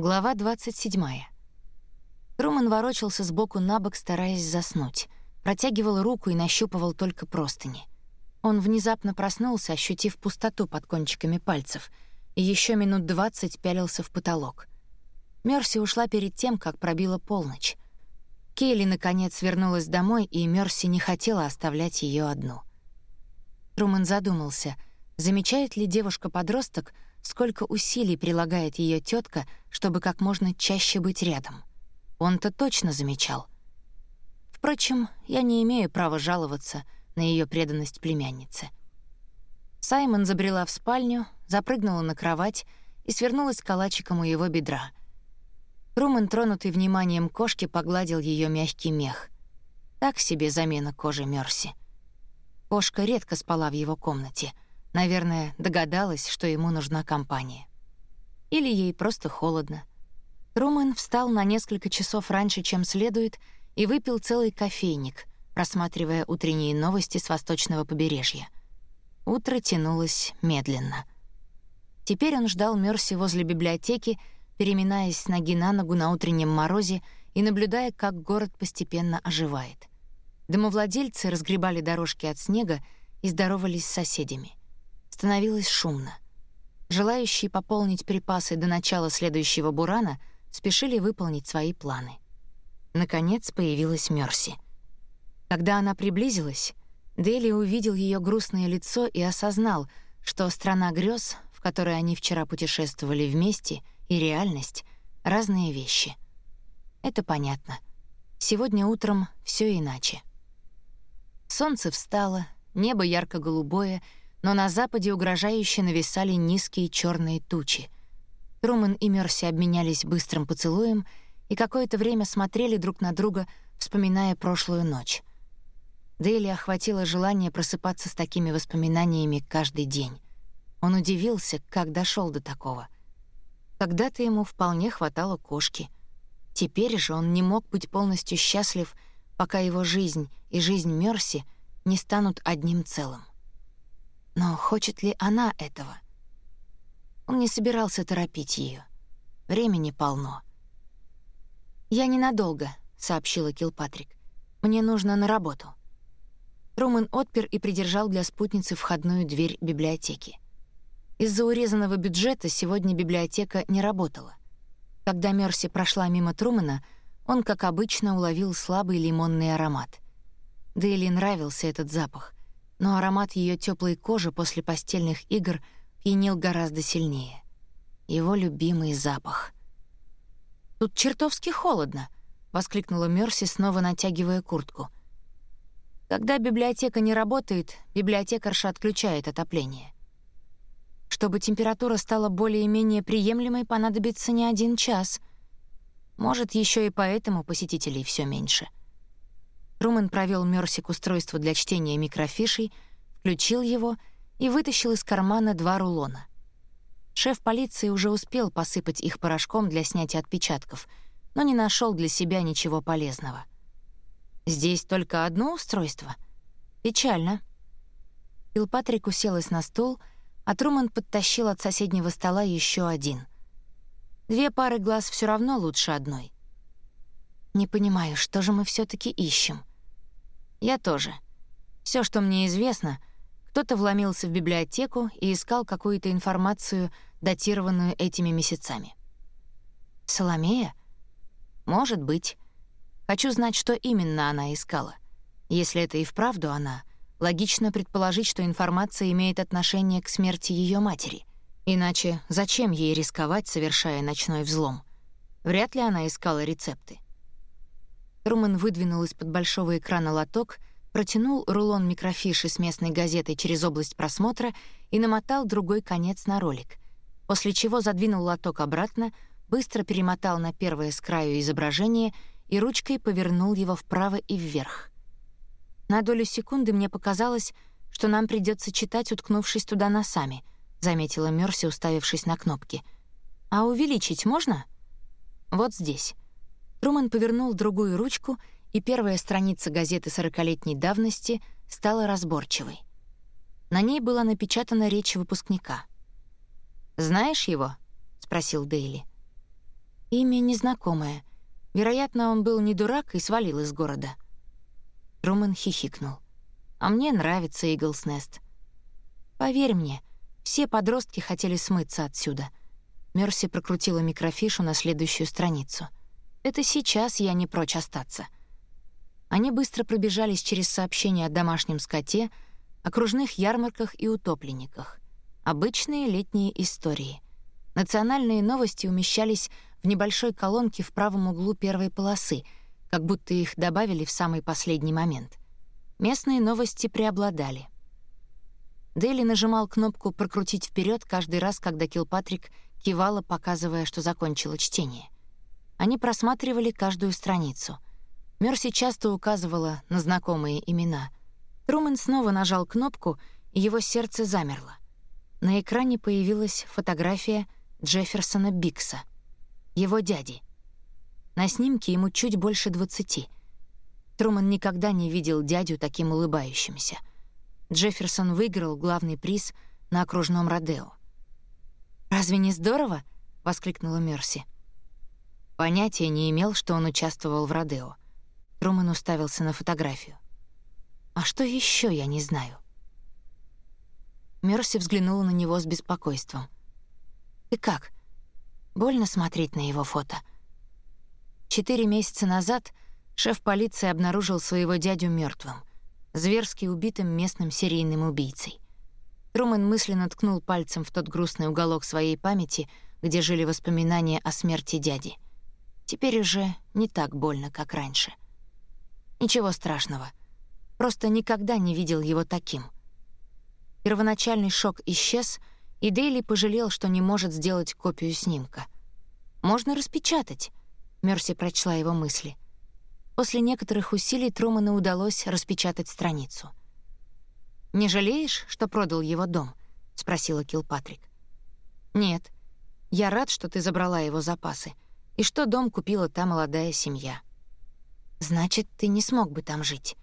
Глава 27. Труман ворочался сбоку на бок, стараясь заснуть. Протягивал руку и нащупывал только простыни. Он внезапно проснулся, ощутив пустоту под кончиками пальцев, и еще минут двадцать пялился в потолок. Мерси ушла перед тем, как пробила полночь. Кейли, наконец, вернулась домой, и Мерси не хотела оставлять ее одну. Труман задумался, замечает ли девушка-подросток, сколько усилий прилагает ее тетка, чтобы как можно чаще быть рядом. Он-то точно замечал. Впрочем, я не имею права жаловаться на ее преданность племяннице. Саймон забрела в спальню, запрыгнула на кровать и свернулась калачиком у его бедра. Трумэн, тронутый вниманием кошки, погладил ее мягкий мех. Так себе замена кожи Мерси. Кошка редко спала в его комнате — Наверное, догадалась, что ему нужна компания. Или ей просто холодно. Трумэн встал на несколько часов раньше, чем следует, и выпил целый кофейник, просматривая утренние новости с восточного побережья. Утро тянулось медленно. Теперь он ждал Мерси возле библиотеки, переминаясь с ноги на ногу на утреннем морозе и наблюдая, как город постепенно оживает. Домовладельцы разгребали дорожки от снега и здоровались с соседями. Становилось шумно. Желающие пополнить припасы до начала следующего бурана спешили выполнить свои планы. Наконец появилась Мерси. Когда она приблизилась, Дели увидел ее грустное лицо и осознал, что страна грез, в которой они вчера путешествовали вместе, и реальность — разные вещи. Это понятно. Сегодня утром все иначе. Солнце встало, небо ярко-голубое — но на западе угрожающе нависали низкие черные тучи. Трумэн и Мерси обменялись быстрым поцелуем и какое-то время смотрели друг на друга, вспоминая прошлую ночь. Дейли охватило желание просыпаться с такими воспоминаниями каждый день. Он удивился, как дошел до такого. Когда-то ему вполне хватало кошки. Теперь же он не мог быть полностью счастлив, пока его жизнь и жизнь Мерси не станут одним целым. Но хочет ли она этого? Он не собирался торопить ее. Времени полно. «Я ненадолго», — сообщила Килпатрик. «Мне нужно на работу». Трумэн отпер и придержал для спутницы входную дверь библиотеки. Из-за урезанного бюджета сегодня библиотека не работала. Когда Мерси прошла мимо Трумэна, он, как обычно, уловил слабый лимонный аромат. Дейли нравился этот запах, но аромат ее теплой кожи после постельных игр пьянил гораздо сильнее. Его любимый запах. «Тут чертовски холодно!» — воскликнула Мерси, снова натягивая куртку. «Когда библиотека не работает, библиотекарша отключает отопление. Чтобы температура стала более-менее приемлемой, понадобится не один час. Может, еще и поэтому посетителей все меньше». Руман провел Мерси к устройству для чтения микрофишей, включил его и вытащил из кармана два рулона. Шеф полиции уже успел посыпать их порошком для снятия отпечатков, но не нашел для себя ничего полезного. «Здесь только одно устройство? Печально». Пилпатрик уселась на стул, а Труман подтащил от соседнего стола еще один. Две пары глаз все равно лучше одной. «Не понимаю, что же мы все таки ищем?» Я тоже. Все, что мне известно, кто-то вломился в библиотеку и искал какую-то информацию, датированную этими месяцами. Соломея? Может быть. Хочу знать, что именно она искала. Если это и вправду она, логично предположить, что информация имеет отношение к смерти ее матери. Иначе зачем ей рисковать, совершая ночной взлом? Вряд ли она искала рецепты. Трумэн выдвинул из-под большого экрана лоток, протянул рулон микрофиши с местной газетой через область просмотра и намотал другой конец на ролик, после чего задвинул лоток обратно, быстро перемотал на первое с краю изображение и ручкой повернул его вправо и вверх. На долю секунды мне показалось, что нам придется читать, уткнувшись туда носами, заметила Мерси, уставившись на кнопки. А увеличить можно? Вот здесь. Труман повернул другую ручку, и первая страница газеты сорокалетней давности стала разборчивой. На ней была напечатана речь выпускника. «Знаешь его?» — спросил Дейли. Имя незнакомое. Вероятно, он был не дурак и свалил из города. Трумэн хихикнул. «А мне нравится Иглс Нест. Поверь мне, все подростки хотели смыться отсюда». Мерси прокрутила микрофишу на следующую страницу. «Это сейчас я не прочь остаться». Они быстро пробежались через сообщения о домашнем скоте, окружных ярмарках и утопленниках. Обычные летние истории. Национальные новости умещались в небольшой колонке в правом углу первой полосы, как будто их добавили в самый последний момент. Местные новости преобладали. Дели нажимал кнопку «Прокрутить вперед каждый раз, когда Килпатрик кивала, показывая, что закончила чтение. Они просматривали каждую страницу. Мерси часто указывала на знакомые имена. Трумэн снова нажал кнопку, и его сердце замерло. На экране появилась фотография Джефферсона Бикса, его дяди. На снимке ему чуть больше двадцати. Труман никогда не видел дядю таким улыбающимся. Джефферсон выиграл главный приз на окружном Родео. «Разве не здорово?» — воскликнула Мерси. Понятия не имел, что он участвовал в Родео. Труман уставился на фотографию. «А что еще я не знаю?» Мерси взглянула на него с беспокойством. «Ты как? Больно смотреть на его фото?» Четыре месяца назад шеф полиции обнаружил своего дядю мертвым, зверски убитым местным серийным убийцей. Трумэн мысленно ткнул пальцем в тот грустный уголок своей памяти, где жили воспоминания о смерти дяди. Теперь уже не так больно, как раньше. Ничего страшного. Просто никогда не видел его таким — Первоначальный шок исчез, и Дейли пожалел, что не может сделать копию снимка. «Можно распечатать», — Мерси прочла его мысли. После некоторых усилий Труману удалось распечатать страницу. «Не жалеешь, что продал его дом?» — спросила Килпатрик. «Нет. Я рад, что ты забрала его запасы, и что дом купила та молодая семья». «Значит, ты не смог бы там жить».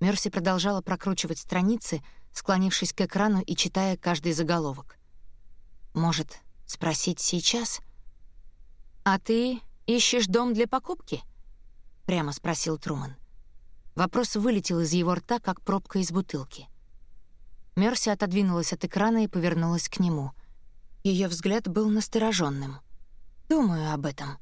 Мерси продолжала прокручивать страницы, склонившись к экрану и читая каждый заголовок. «Может, спросить сейчас?» «А ты ищешь дом для покупки?» — прямо спросил Труман. Вопрос вылетел из его рта, как пробка из бутылки. Мерси отодвинулась от экрана и повернулась к нему. Ее взгляд был настороженным. «Думаю об этом.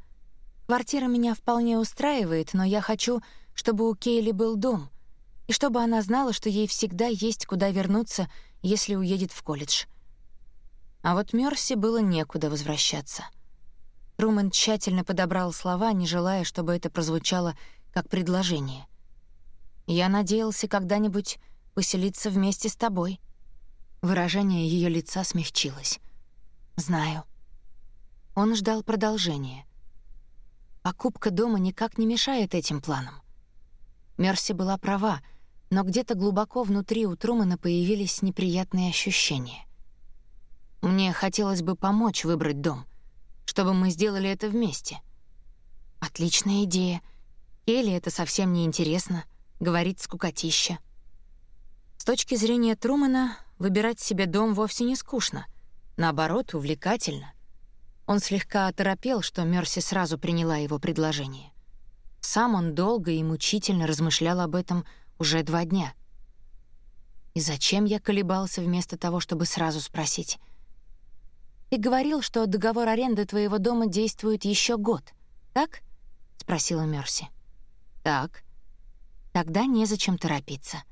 Квартира меня вполне устраивает, но я хочу, чтобы у Кейли был дом — и чтобы она знала, что ей всегда есть куда вернуться, если уедет в колледж. А вот Мёрси было некуда возвращаться. Руман тщательно подобрал слова, не желая, чтобы это прозвучало как предложение. «Я надеялся когда-нибудь поселиться вместе с тобой». Выражение ее лица смягчилось. «Знаю». Он ждал продолжения. Покупка дома никак не мешает этим планам. Мерси была права, но где-то глубоко внутри у Трумана появились неприятные ощущения. Мне хотелось бы помочь выбрать дом, чтобы мы сделали это вместе. Отличная идея. Или это совсем не интересно, говорит скукотища. С точки зрения Трумана, выбирать себе дом вовсе не скучно. Наоборот, увлекательно. Он слегка оторопел, что Мерси сразу приняла его предложение. Сам он долго и мучительно размышлял об этом уже два дня. И зачем я колебался вместо того, чтобы сразу спросить? «Ты говорил, что договор аренды твоего дома действует еще год, так?» — спросила Мерси. «Так». «Тогда незачем торопиться».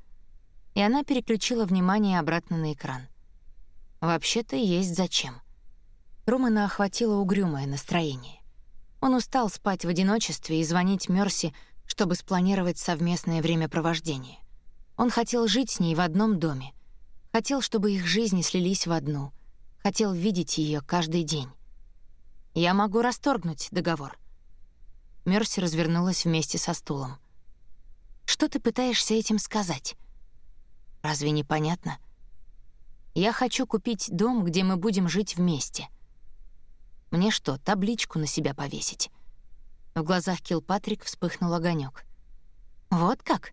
И она переключила внимание обратно на экран. «Вообще-то есть зачем». Румана охватило угрюмое настроение. Он устал спать в одиночестве и звонить Мерси, чтобы спланировать совместное времяпровождение. Он хотел жить с ней в одном доме. Хотел, чтобы их жизни слились в одну. Хотел видеть ее каждый день. «Я могу расторгнуть договор». Мерси развернулась вместе со стулом. «Что ты пытаешься этим сказать?» «Разве не понятно?» «Я хочу купить дом, где мы будем жить вместе». Мне что, табличку на себя повесить? В глазах Килпатрик вспыхнул огонек. Вот как?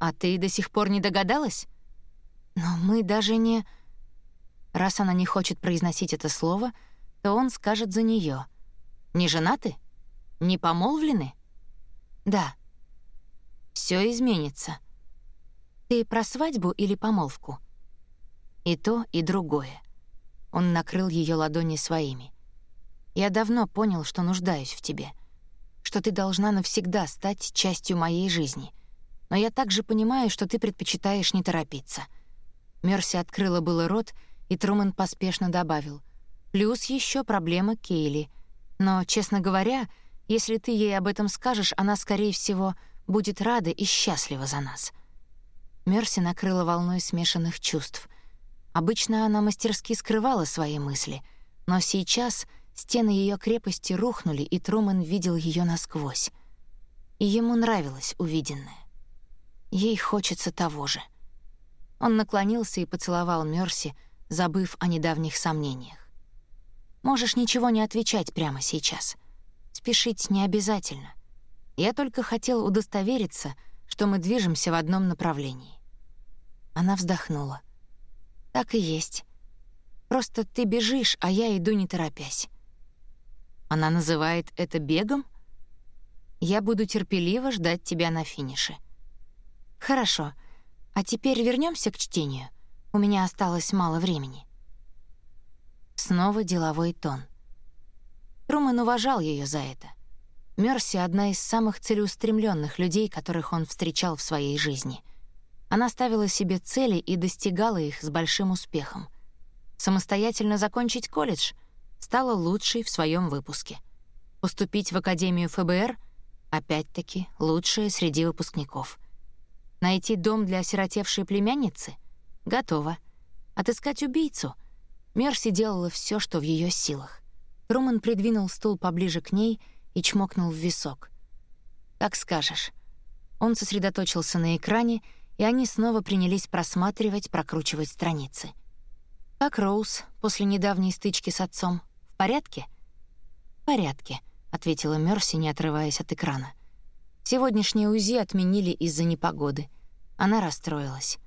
А ты до сих пор не догадалась? Но мы даже не... Раз она не хочет произносить это слово, то он скажет за нее. Не женаты? Не помолвлены? Да. Все изменится. Ты про свадьбу или помолвку? И то, и другое. Он накрыл ее ладони своими. Я давно понял, что нуждаюсь в тебе, что ты должна навсегда стать частью моей жизни. Но я также понимаю, что ты предпочитаешь не торопиться. Мерси открыла было рот, и Трумэн поспешно добавил: "Плюс еще проблема Кейли. Но, честно говоря, если ты ей об этом скажешь, она скорее всего будет рада и счастлива за нас". Мерси накрыла волной смешанных чувств. Обычно она мастерски скрывала свои мысли, но сейчас стены ее крепости рухнули, и Трумэн видел ее насквозь. И ему нравилось увиденное. Ей хочется того же. Он наклонился и поцеловал Мерси, забыв о недавних сомнениях. Можешь ничего не отвечать прямо сейчас. Спешить не обязательно. Я только хотел удостовериться, что мы движемся в одном направлении. Она вздохнула. Так и есть. Просто ты бежишь, а я иду не торопясь. Она называет это бегом? Я буду терпеливо ждать тебя на финише. Хорошо. А теперь вернемся к чтению. У меня осталось мало времени. Снова деловой тон. Трумэн уважал ее за это. Мерси — одна из самых целеустремленных людей, которых он встречал в своей жизни. Она ставила себе цели и достигала их с большим успехом. Самостоятельно закончить колледж стала лучшей в своем выпуске. Поступить в Академию ФБР — опять-таки лучшая среди выпускников. Найти дом для осиротевшей племянницы — Готово. Отыскать убийцу. Мерси делала все, что в ее силах. Труман придвинул стул поближе к ней и чмокнул в висок. «Как скажешь». Он сосредоточился на экране, и они снова принялись просматривать, прокручивать страницы. «Как Роуз после недавней стычки с отцом? В порядке?» «В порядке», — ответила Мерси, не отрываясь от экрана. «Сегодняшнее УЗИ отменили из-за непогоды. Она расстроилась.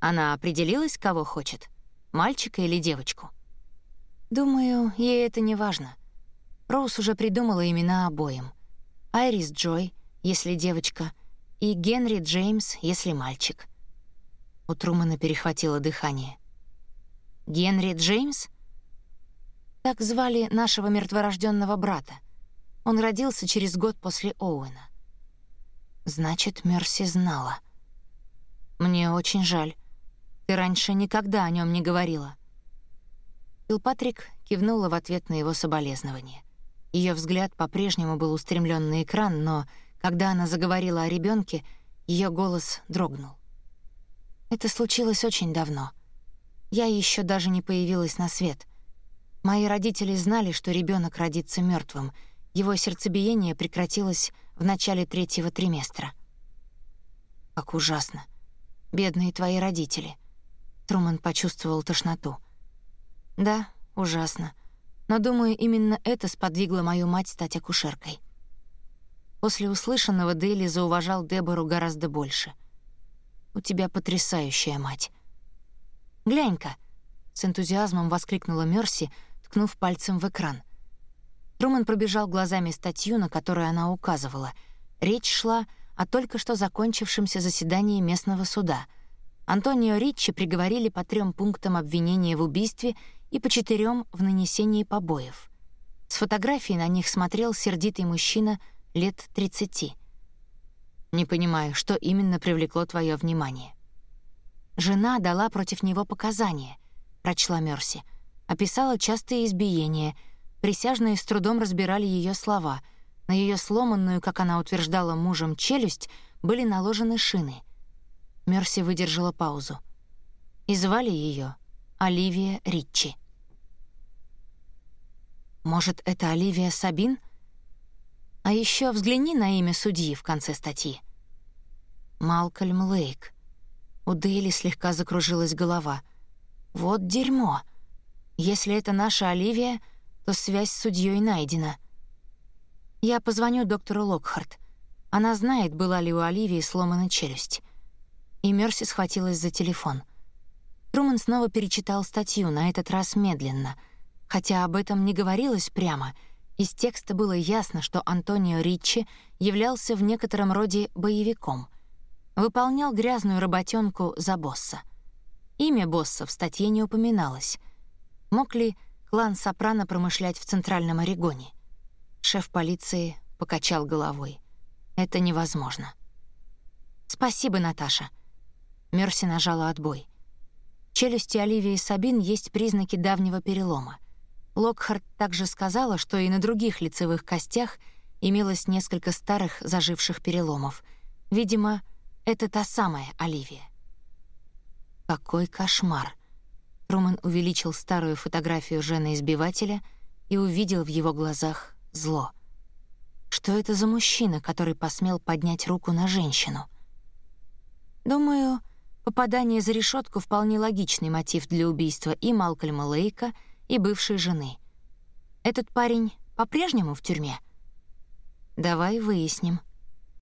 Она определилась, кого хочет? Мальчика или девочку? Думаю, ей это не важно. Роуз уже придумала имена обоим. Айрис Джой, если девочка, и Генри Джеймс, если мальчик. У Трумана перехватило дыхание. Генри Джеймс? Так звали нашего мертворожденного брата. Он родился через год после Оуэна. Значит, Мерси знала. Мне очень жаль. Ты раньше никогда о нем не говорила». Килпатрик кивнула в ответ на его соболезнование. Ее взгляд по-прежнему был устремлен на экран, но когда она заговорила о ребенке, ее голос дрогнул. Это случилось очень давно. Я еще даже не появилась на свет. Мои родители знали, что ребенок родится мертвым. Его сердцебиение прекратилось в начале третьего триместра. Как ужасно. Бедные твои родители. Труман почувствовал тошноту. Да, ужасно. Но думаю, именно это сподвигло мою мать стать акушеркой. После услышанного Дейли зауважал Дебору гораздо больше. У тебя потрясающая мать. Глянь-ка, с энтузиазмом воскликнула Мерси, ткнув пальцем в экран. Труман пробежал глазами статью, на которую она указывала. Речь шла о только что закончившемся заседании местного суда — Антонио Риччи приговорили по трем пунктам обвинения в убийстве и по четырем в нанесении побоев. С фотографии на них смотрел сердитый мужчина лет 30. «Не понимаю, что именно привлекло твое внимание?» «Жена дала против него показания», — прочла Мерси. Описала частые избиения. Присяжные с трудом разбирали ее слова. На ее сломанную, как она утверждала мужем, челюсть были наложены шины — Мерси выдержала паузу. И звали ее Оливия Риччи. Может, это Оливия Сабин? А еще взгляни на имя судьи в конце статьи. Малкольм Лейк. У Дейли слегка закружилась голова. Вот дерьмо. Если это наша Оливия, то связь с судьей найдена. Я позвоню доктору Локхарт. Она знает, была ли у Оливии сломана челюсть и Мерси схватилась за телефон. Труман снова перечитал статью, на этот раз медленно. Хотя об этом не говорилось прямо, Из текста было ясно, что Антонио Риччи являлся в некотором роде боевиком. Выполнял грязную работенку за босса. Имя босса в статье не упоминалось. Мог ли клан Сопрано промышлять в Центральном Орегоне? Шеф полиции покачал головой. Это невозможно. Спасибо, Наташа. Мерси нажала отбой. В челюсти Оливии Сабин есть признаки давнего перелома. Локхарт также сказала, что и на других лицевых костях имелось несколько старых заживших переломов. Видимо, это та самая Оливия. Какой кошмар. Руман увеличил старую фотографию жены-избивателя и увидел в его глазах зло. Что это за мужчина, который посмел поднять руку на женщину? Думаю, Попадание за решетку вполне логичный мотив для убийства и Малкольма Лейка, и бывшей жены. Этот парень по-прежнему в тюрьме? Давай выясним.